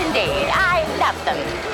indeed. I love them.